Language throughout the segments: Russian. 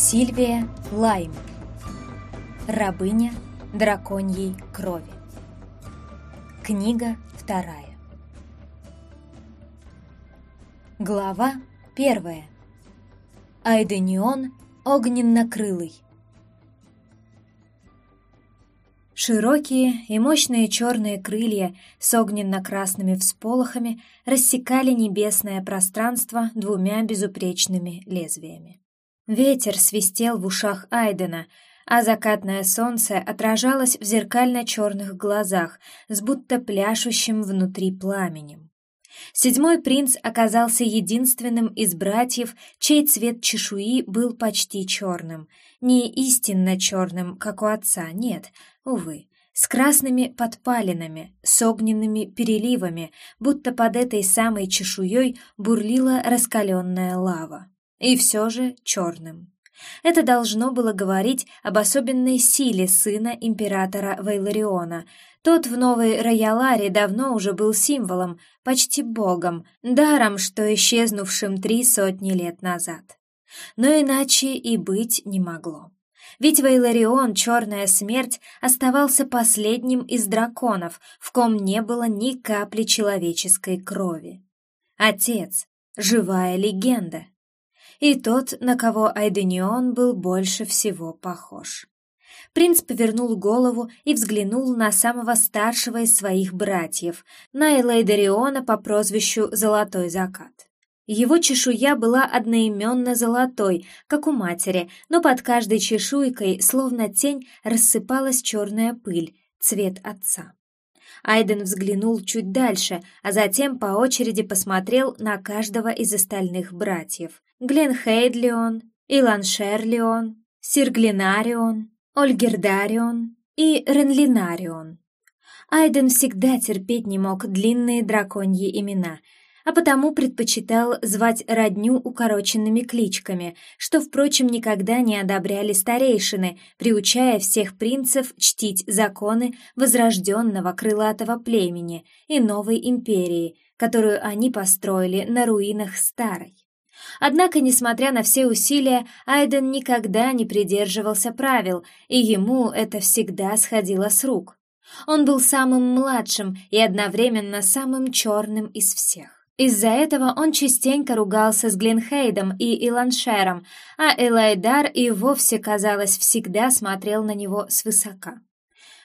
Сильвия Лайм. Рабыня драконьей крови. Книга вторая. Глава первая. Айденион огненно-крылый. Широкие и мощные черные крылья с огненно-красными всполохами рассекали небесное пространство двумя безупречными лезвиями. Ветер свистел в ушах Айдена, а закатное солнце отражалось в зеркально-черных глазах с будто пляшущим внутри пламенем. Седьмой принц оказался единственным из братьев, чей цвет чешуи был почти черным. Не истинно черным, как у отца, нет, увы, с красными подпалинами, с огненными переливами, будто под этой самой чешуей бурлила раскаленная лава и все же черным. Это должно было говорить об особенной силе сына императора Вейлариона. Тот в Новой Рояларе давно уже был символом, почти богом, даром, что исчезнувшим три сотни лет назад. Но иначе и быть не могло. Ведь Вейларион, Черная Смерть, оставался последним из драконов, в ком не было ни капли человеческой крови. Отец, живая легенда и тот, на кого Айденион был больше всего похож. Принц повернул голову и взглянул на самого старшего из своих братьев, на Элейдариона по прозвищу «Золотой закат». Его чешуя была одноименно золотой, как у матери, но под каждой чешуйкой, словно тень, рассыпалась черная пыль, цвет отца. Айден взглянул чуть дальше, а затем по очереди посмотрел на каждого из остальных братьев. Гленхейдлион, Иланшерлион, Сирглинарион, Ольгердарион и Ренлинарион. Айден всегда терпеть не мог длинные драконьи имена — а потому предпочитал звать родню укороченными кличками, что, впрочем, никогда не одобряли старейшины, приучая всех принцев чтить законы возрожденного крылатого племени и новой империи, которую они построили на руинах старой. Однако, несмотря на все усилия, Айден никогда не придерживался правил, и ему это всегда сходило с рук. Он был самым младшим и одновременно самым черным из всех. Из-за этого он частенько ругался с Глинхейдом и Иланшером, а Элайдар и вовсе, казалось, всегда смотрел на него свысока.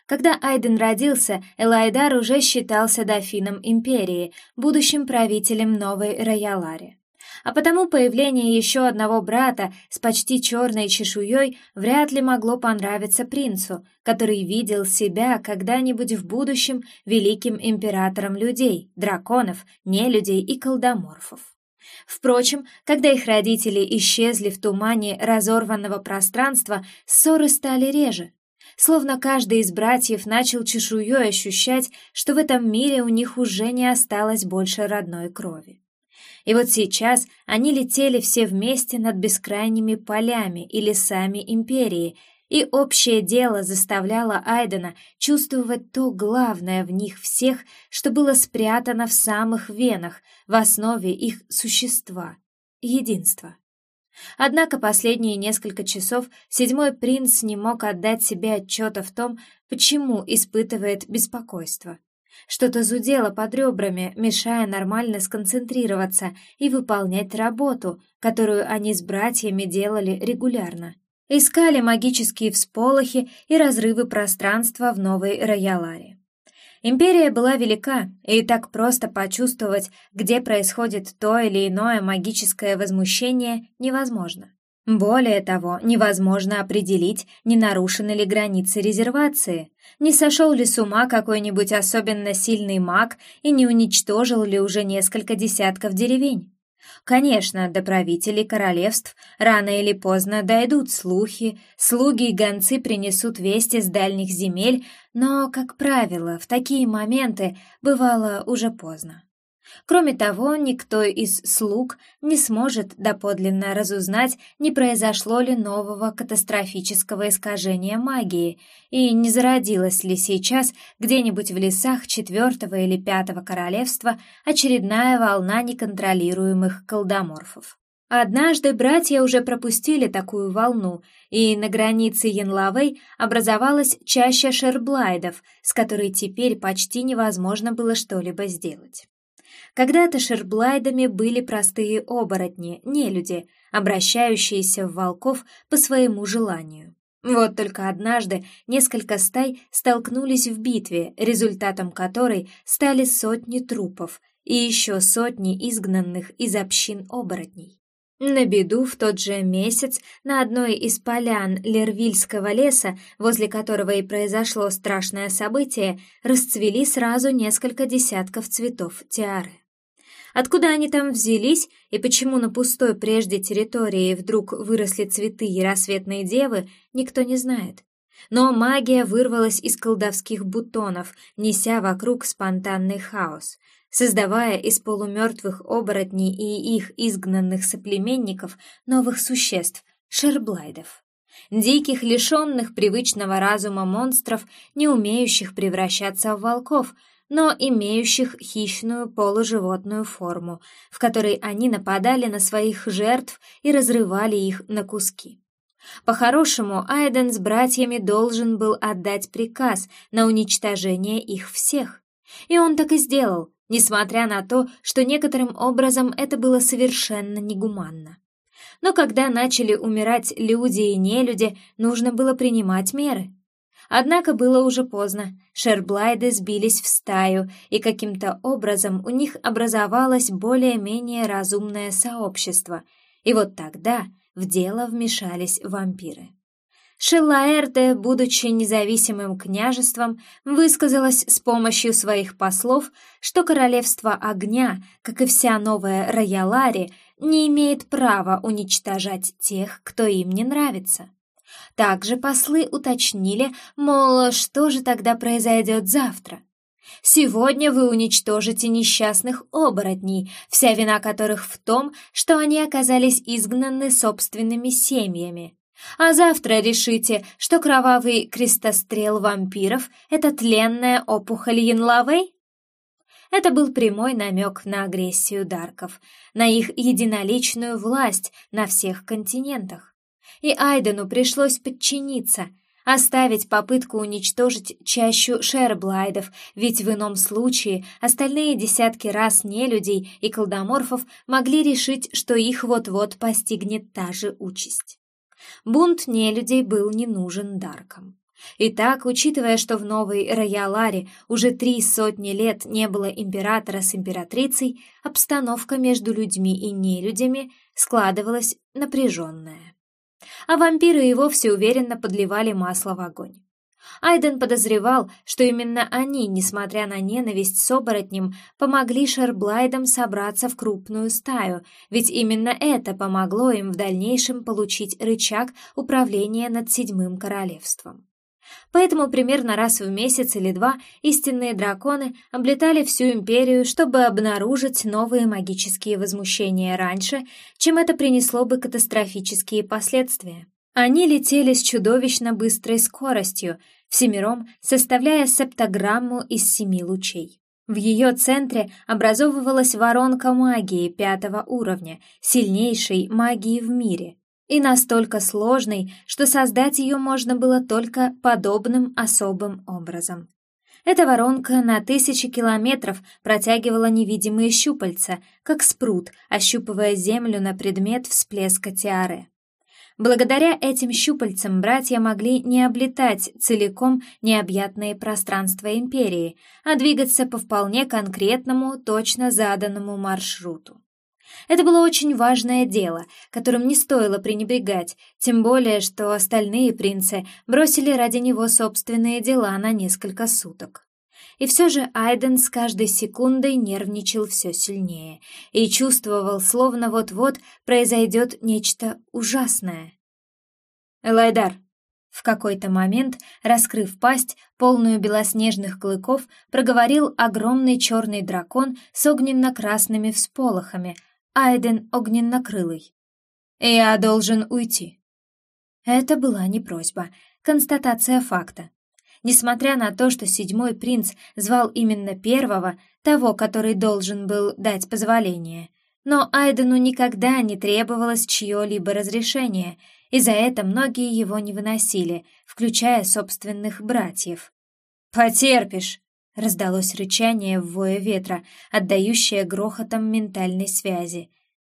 Когда Айден родился, Элайдар уже считался дофином империи, будущим правителем новой Роялари а потому появление еще одного брата с почти черной чешуей вряд ли могло понравиться принцу, который видел себя когда-нибудь в будущем великим императором людей, драконов, нелюдей и колдоморфов. Впрочем, когда их родители исчезли в тумане разорванного пространства, ссоры стали реже. Словно каждый из братьев начал чешуей ощущать, что в этом мире у них уже не осталось больше родной крови. И вот сейчас они летели все вместе над бескрайними полями и лесами империи, и общее дело заставляло Айдена чувствовать то главное в них всех, что было спрятано в самых венах, в основе их существа — единство. Однако последние несколько часов седьмой принц не мог отдать себе отчета в том, почему испытывает беспокойство. Что-то зудело под ребрами, мешая нормально сконцентрироваться и выполнять работу, которую они с братьями делали регулярно. Искали магические всполохи и разрывы пространства в новой Рояларе. Империя была велика, и так просто почувствовать, где происходит то или иное магическое возмущение, невозможно. Более того, невозможно определить, не нарушены ли границы резервации, не сошел ли с ума какой-нибудь особенно сильный маг и не уничтожил ли уже несколько десятков деревень. Конечно, до правителей королевств рано или поздно дойдут слухи, слуги и гонцы принесут вести с дальних земель, но, как правило, в такие моменты бывало уже поздно. Кроме того, никто из слуг не сможет доподлинно разузнать, не произошло ли нового катастрофического искажения магии и не зародилась ли сейчас где-нибудь в лесах четвертого или пятого королевства очередная волна неконтролируемых колдоморфов. Однажды братья уже пропустили такую волну, и на границе Янлавей образовалась чаща шерблайдов, с которой теперь почти невозможно было что-либо сделать. Когда-то шерблайдами были простые оборотни, нелюди, обращающиеся в волков по своему желанию. Вот только однажды несколько стай столкнулись в битве, результатом которой стали сотни трупов и еще сотни изгнанных из общин оборотней. На беду в тот же месяц на одной из полян Лервильского леса, возле которого и произошло страшное событие, расцвели сразу несколько десятков цветов тиары. Откуда они там взялись и почему на пустой прежде территории вдруг выросли цветы и рассветные девы, никто не знает. Но магия вырвалась из колдовских бутонов, неся вокруг спонтанный хаос создавая из полумертвых оборотней и их изгнанных соплеменников новых существ — шерблайдов. Диких, лишенных привычного разума монстров, не умеющих превращаться в волков, но имеющих хищную полуживотную форму, в которой они нападали на своих жертв и разрывали их на куски. По-хорошему, Айден с братьями должен был отдать приказ на уничтожение их всех. И он так и сделал, несмотря на то, что некоторым образом это было совершенно негуманно. Но когда начали умирать люди и нелюди, нужно было принимать меры. Однако было уже поздно, шерблайды сбились в стаю, и каким-то образом у них образовалось более-менее разумное сообщество, и вот тогда в дело вмешались вампиры. Шеллаэрте, будучи независимым княжеством, высказалась с помощью своих послов, что королевство огня, как и вся новая Роялари, не имеет права уничтожать тех, кто им не нравится. Также послы уточнили, мол, что же тогда произойдет завтра? Сегодня вы уничтожите несчастных оборотней, вся вина которых в том, что они оказались изгнаны собственными семьями. А завтра решите, что кровавый крестострел вампиров — это тленная опухоль Янлавей? Это был прямой намек на агрессию Дарков, на их единоличную власть на всех континентах. И Айдену пришлось подчиниться, оставить попытку уничтожить чащу шерблайдов, ведь в ином случае остальные десятки раз нелюдей и колдоморфов могли решить, что их вот-вот постигнет та же участь. Бунт нелюдей был не нужен Даркам. Итак, учитывая, что в новой Рояларе уже три сотни лет не было императора с императрицей, обстановка между людьми и нелюдями складывалась напряженная. А вампиры и вовсе уверенно подливали масло в огонь. Айден подозревал, что именно они, несмотря на ненависть с оборотнем, помогли Шерблайдам собраться в крупную стаю, ведь именно это помогло им в дальнейшем получить рычаг управления над Седьмым Королевством. Поэтому примерно раз в месяц или два истинные драконы облетали всю империю, чтобы обнаружить новые магические возмущения раньше, чем это принесло бы катастрофические последствия. Они летели с чудовищно быстрой скоростью, всемиром составляя септограмму из семи лучей. В ее центре образовывалась воронка магии пятого уровня, сильнейшей магии в мире, и настолько сложной, что создать ее можно было только подобным особым образом. Эта воронка на тысячи километров протягивала невидимые щупальца, как спрут, ощупывая землю на предмет всплеска тиары. Благодаря этим щупальцам братья могли не облетать целиком необъятные пространства империи, а двигаться по вполне конкретному, точно заданному маршруту. Это было очень важное дело, которым не стоило пренебрегать, тем более, что остальные принцы бросили ради него собственные дела на несколько суток. И все же Айден с каждой секундой нервничал все сильнее и чувствовал, словно вот-вот произойдет нечто ужасное. «Элайдар!» В какой-то момент, раскрыв пасть, полную белоснежных клыков, проговорил огромный черный дракон с огненно-красными всполохами, Айден огненно-крылый. «Я должен уйти». Это была не просьба, констатация факта. Несмотря на то, что седьмой принц звал именно первого, того, который должен был дать позволение, Но Айдену никогда не требовалось чье-либо разрешение, и за это многие его не выносили, включая собственных братьев. «Потерпишь!» — раздалось рычание в вое ветра, отдающее грохотом ментальной связи.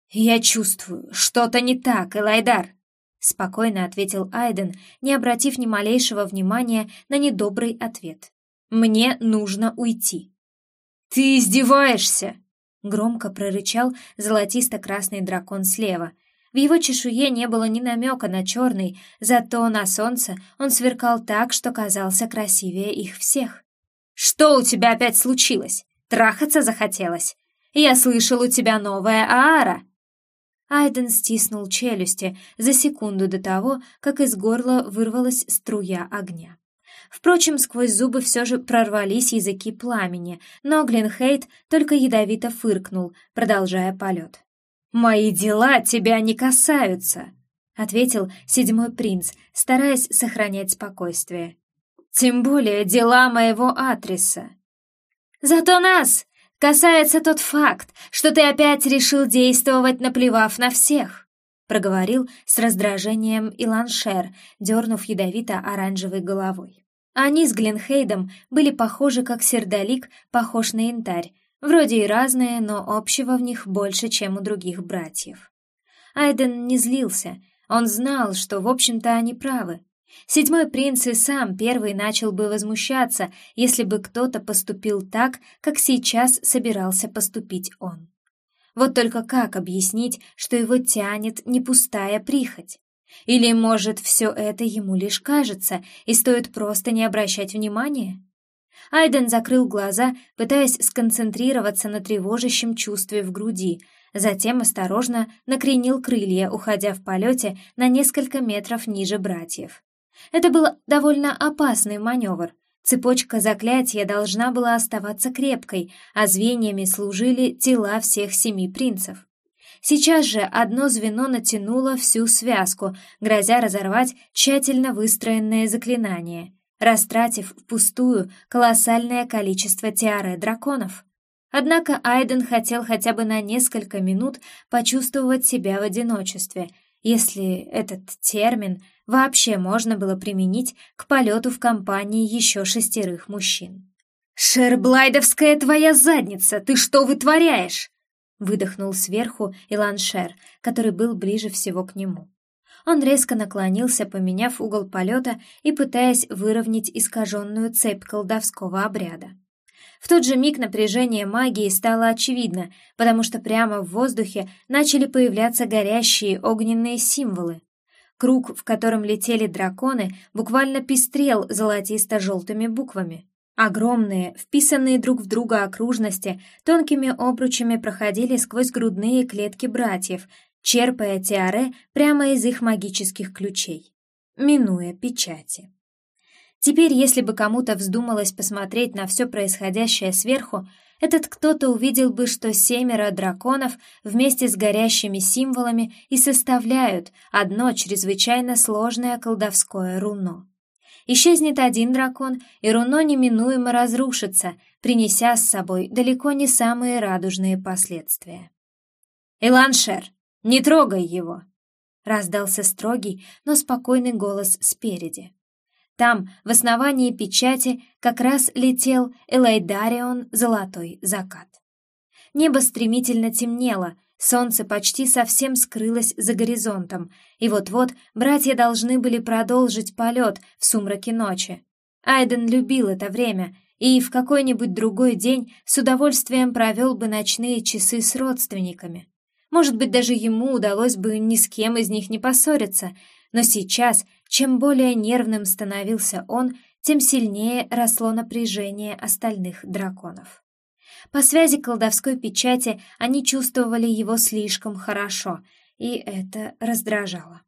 «Я чувствую, что-то не так, Элайдар!» — спокойно ответил Айден, не обратив ни малейшего внимания на недобрый ответ. «Мне нужно уйти». «Ты издеваешься!» — громко прорычал золотисто-красный дракон слева. В его чешуе не было ни намека на черный, зато на солнце он сверкал так, что казался красивее их всех. «Что у тебя опять случилось? Трахаться захотелось? Я слышал, у тебя новая аара!» Айден стиснул челюсти за секунду до того, как из горла вырвалась струя огня. Впрочем, сквозь зубы все же прорвались языки пламени, но Глинхейт только ядовито фыркнул, продолжая полет. «Мои дела тебя не касаются», — ответил седьмой принц, стараясь сохранять спокойствие. «Тем более дела моего адреса». «Зато нас касается тот факт, что ты опять решил действовать, наплевав на всех», — проговорил с раздражением Иланшер, дернув ядовито-оранжевой головой. Они с Гленхейдом были похожи, как сердолик похож на янтарь, вроде и разные, но общего в них больше, чем у других братьев. Айден не злился, он знал, что, в общем-то, они правы, Седьмой принц и сам первый начал бы возмущаться, если бы кто-то поступил так, как сейчас собирался поступить он. Вот только как объяснить, что его тянет не пустая прихоть? Или, может, все это ему лишь кажется, и стоит просто не обращать внимания? Айден закрыл глаза, пытаясь сконцентрироваться на тревожащем чувстве в груди, затем осторожно накренил крылья, уходя в полете на несколько метров ниже братьев. Это был довольно опасный маневр. Цепочка заклятия должна была оставаться крепкой, а звеньями служили тела всех семи принцев. Сейчас же одно звено натянуло всю связку, грозя разорвать тщательно выстроенное заклинание, растратив впустую колоссальное количество тиары драконов. Однако Айден хотел хотя бы на несколько минут почувствовать себя в одиночестве, если этот термин — вообще можно было применить к полету в компании еще шестерых мужчин. «Шерблайдовская твоя задница! Ты что вытворяешь?» выдохнул сверху Иланшер, который был ближе всего к нему. Он резко наклонился, поменяв угол полета и пытаясь выровнять искаженную цепь колдовского обряда. В тот же миг напряжение магии стало очевидно, потому что прямо в воздухе начали появляться горящие огненные символы, Круг, в котором летели драконы, буквально пестрел золотисто-желтыми буквами. Огромные, вписанные друг в друга окружности, тонкими обручами проходили сквозь грудные клетки братьев, черпая тиаре прямо из их магических ключей, минуя печати. Теперь, если бы кому-то вздумалось посмотреть на все происходящее сверху, этот кто-то увидел бы, что семеро драконов вместе с горящими символами и составляют одно чрезвычайно сложное колдовское руно. Исчезнет один дракон, и руно неминуемо разрушится, принеся с собой далеко не самые радужные последствия. «Эланшер, не трогай его!» — раздался строгий, но спокойный голос спереди. Там, в основании печати, как раз летел Элайдарион «Золотой закат». Небо стремительно темнело, солнце почти совсем скрылось за горизонтом, и вот-вот братья должны были продолжить полет в сумраке ночи. Айден любил это время и в какой-нибудь другой день с удовольствием провел бы ночные часы с родственниками. Может быть, даже ему удалось бы ни с кем из них не поссориться, но сейчас чем более нервным становился он, тем сильнее росло напряжение остальных драконов. По связи колдовской печати они чувствовали его слишком хорошо, и это раздражало.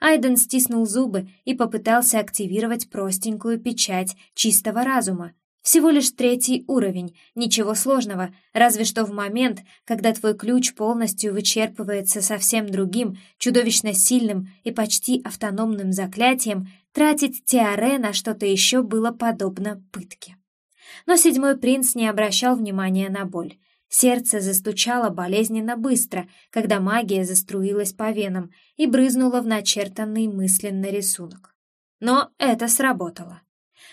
Айден стиснул зубы и попытался активировать простенькую печать чистого разума, всего лишь третий уровень, ничего сложного, разве что в момент, когда твой ключ полностью вычерпывается совсем другим, чудовищно сильным и почти автономным заклятием, тратить Теоре на что-то еще было подобно пытке. Но седьмой принц не обращал внимания на боль. Сердце застучало болезненно быстро, когда магия заструилась по венам и брызнула в начертанный мысленный рисунок. Но это сработало.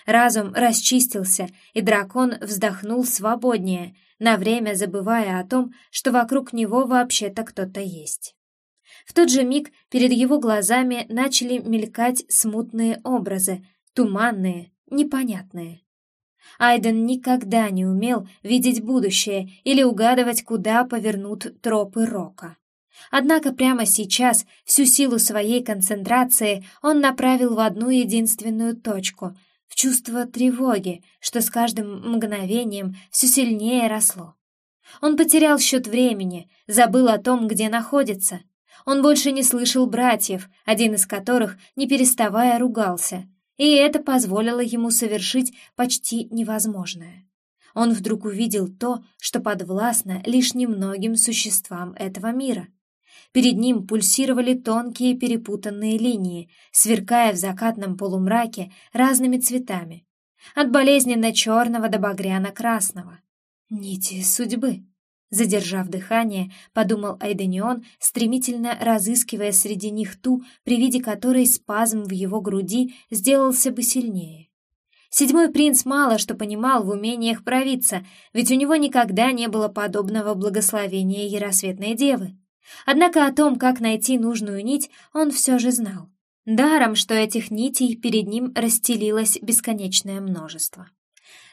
Разум расчистился, и дракон вздохнул свободнее, на время забывая о том, что вокруг него вообще-то кто-то есть. В тот же миг перед его глазами начали мелькать смутные образы, туманные, непонятные. Айден никогда не умел видеть будущее или угадывать, куда повернут тропы Рока. Однако прямо сейчас всю силу своей концентрации он направил в одну единственную точку — в чувство тревоги, что с каждым мгновением все сильнее росло. Он потерял счет времени, забыл о том, где находится. Он больше не слышал братьев, один из которых, не переставая, ругался — и это позволило ему совершить почти невозможное. Он вдруг увидел то, что подвластно лишь немногим существам этого мира. Перед ним пульсировали тонкие перепутанные линии, сверкая в закатном полумраке разными цветами, от болезненно черного до багряно-красного. Нити судьбы. Задержав дыхание, подумал Айденион, стремительно разыскивая среди них ту, при виде которой спазм в его груди сделался бы сильнее. Седьмой принц мало что понимал в умениях провидца, ведь у него никогда не было подобного благословения Яросветной Девы. Однако о том, как найти нужную нить, он все же знал. Даром, что этих нитей перед ним расстелилось бесконечное множество.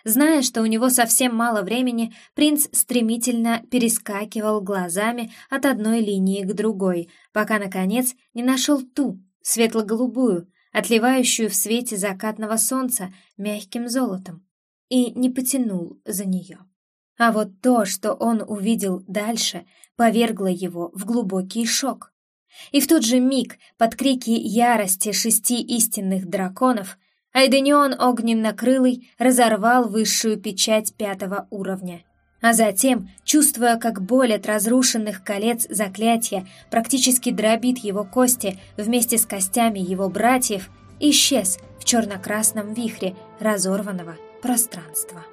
Зная, что у него совсем мало времени, принц стремительно перескакивал глазами от одной линии к другой, пока, наконец, не нашел ту, светло-голубую, отливающую в свете закатного солнца мягким золотом, и не потянул за нее. А вот то, что он увидел дальше, повергло его в глубокий шок. И в тот же миг, под крики ярости шести истинных драконов, Айденион огненно-крылый разорвал высшую печать пятого уровня. А затем, чувствуя, как боль от разрушенных колец заклятия практически дробит его кости вместе с костями его братьев, исчез в черно-красном вихре разорванного пространства.